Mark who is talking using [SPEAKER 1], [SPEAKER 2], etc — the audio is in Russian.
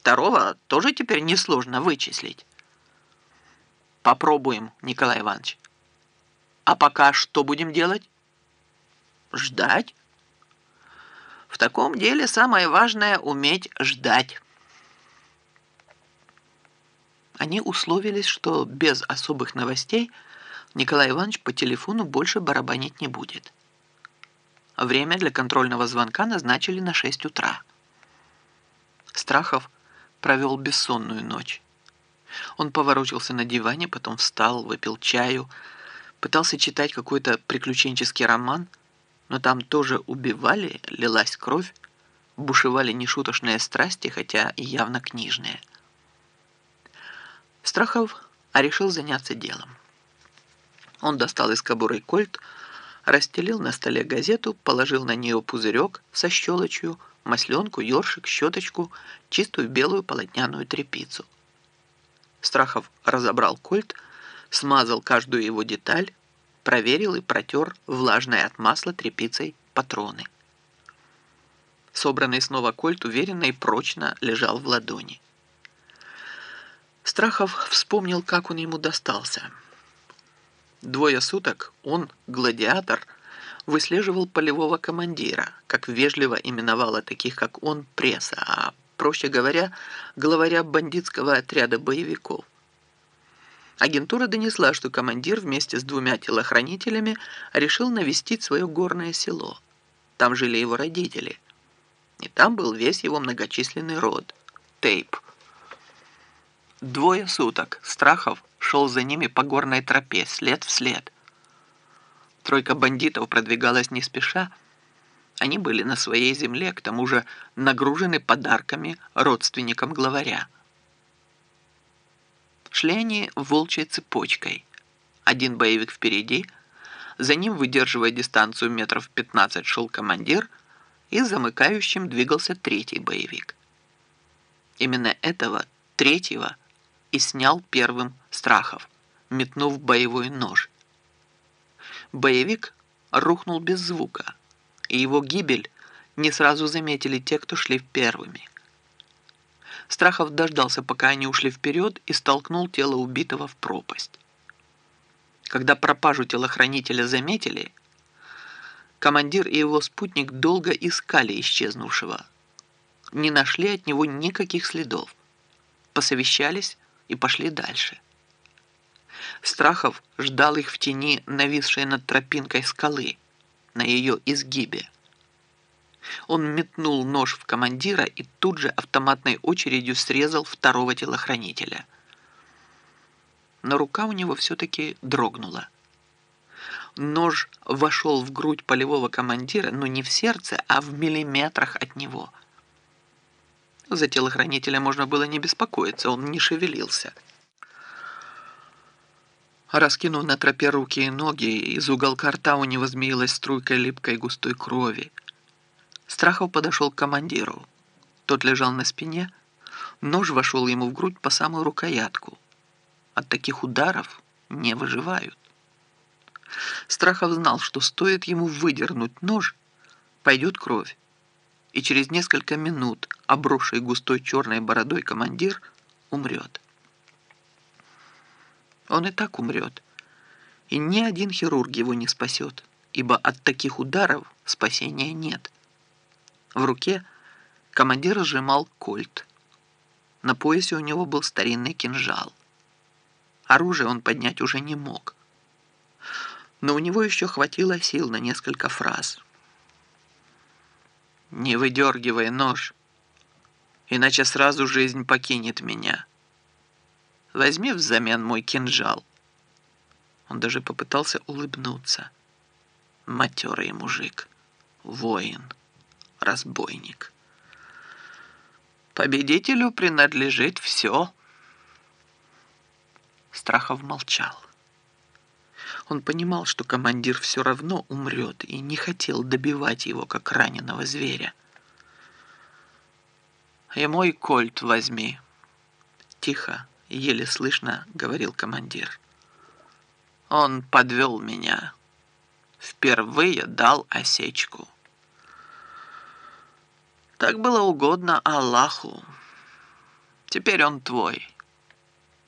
[SPEAKER 1] второго тоже теперь несложно вычислить. Попробуем, Николай Иванович. А пока что будем делать? Ждать. В таком деле самое важное — уметь ждать. Они условились, что без особых новостей Николай Иванович по телефону больше барабанить не будет. Время для контрольного звонка назначили на 6 утра. Страхов провел бессонную ночь. Он поворочился на диване, потом встал, выпил чаю, пытался читать какой-то приключенческий роман, но там тоже убивали, лилась кровь, бушевали нешуточные страсти, хотя и явно книжные. Страхов решил заняться делом. Он достал из кобуры кольт, расстелил на столе газету, положил на нее пузырек со щелочью, масленку, ёршик, щеточку, чистую белую полотняную тряпицу. Страхов разобрал кольт, смазал каждую его деталь, проверил и протер влажной от масла тряпицей патроны. Собранный снова кольт уверенно и прочно лежал в ладони. Страхов вспомнил, как он ему достался. Двое суток он, гладиатор, выслеживал полевого командира, как вежливо именовала таких, как он, пресса, а, проще говоря, главаря бандитского отряда боевиков. Агентура донесла, что командир вместе с двумя телохранителями решил навестить свое горное село. Там жили его родители. И там был весь его многочисленный род. Тейп. Двое суток Страхов шел за ними по горной тропе, след в след. Тройка бандитов продвигалась не спеша. Они были на своей земле, к тому же нагружены подарками родственникам главаря. Шли они волчьей цепочкой. Один боевик впереди, за ним, выдерживая дистанцию метров 15, шел командир, и замыкающим двигался третий боевик. Именно этого, третьего, и снял первым Страхов, метнув боевой нож. Боевик рухнул без звука, и его гибель не сразу заметили те, кто шли первыми. Страхов дождался, пока они ушли вперед, и столкнул тело убитого в пропасть. Когда пропажу телохранителя заметили, командир и его спутник долго искали исчезнувшего. Не нашли от него никаких следов. Посовещались и пошли дальше. Страхов ждал их в тени, нависшей над тропинкой скалы, на ее изгибе. Он метнул нож в командира и тут же автоматной очередью срезал второго телохранителя. Но рука у него все-таки дрогнула. Нож вошел в грудь полевого командира, но не в сердце, а в миллиметрах от него. За телохранителя можно было не беспокоиться, он не шевелился. Раскинув на тропе руки и ноги, из уголка рта у него змеилась струйка липкой густой крови. Страхов подошел к командиру. Тот лежал на спине. Нож вошел ему в грудь по самую рукоятку. От таких ударов не выживают. Страхов знал, что стоит ему выдернуть нож, пойдет кровь. И через несколько минут, обросший густой черной бородой командир, умрет. Он и так умрет. И ни один хирург его не спасет, ибо от таких ударов спасения нет. В руке командир сжимал кольт. На поясе у него был старинный кинжал. Оружие он поднять уже не мог. Но у него еще хватило сил на несколько фраз. «Не выдергивай нож, иначе сразу жизнь покинет меня. Возьми взамен мой кинжал». Он даже попытался улыбнуться. Матерый мужик, воин разбойник. Победителю принадлежит все. Страхов молчал. Он понимал, что командир все равно умрет и не хотел добивать его, как раненого зверя. «И мой кольт возьми», — тихо, еле слышно говорил командир. «Он подвел меня. Впервые дал осечку». Так было угодно Аллаху. Теперь он твой.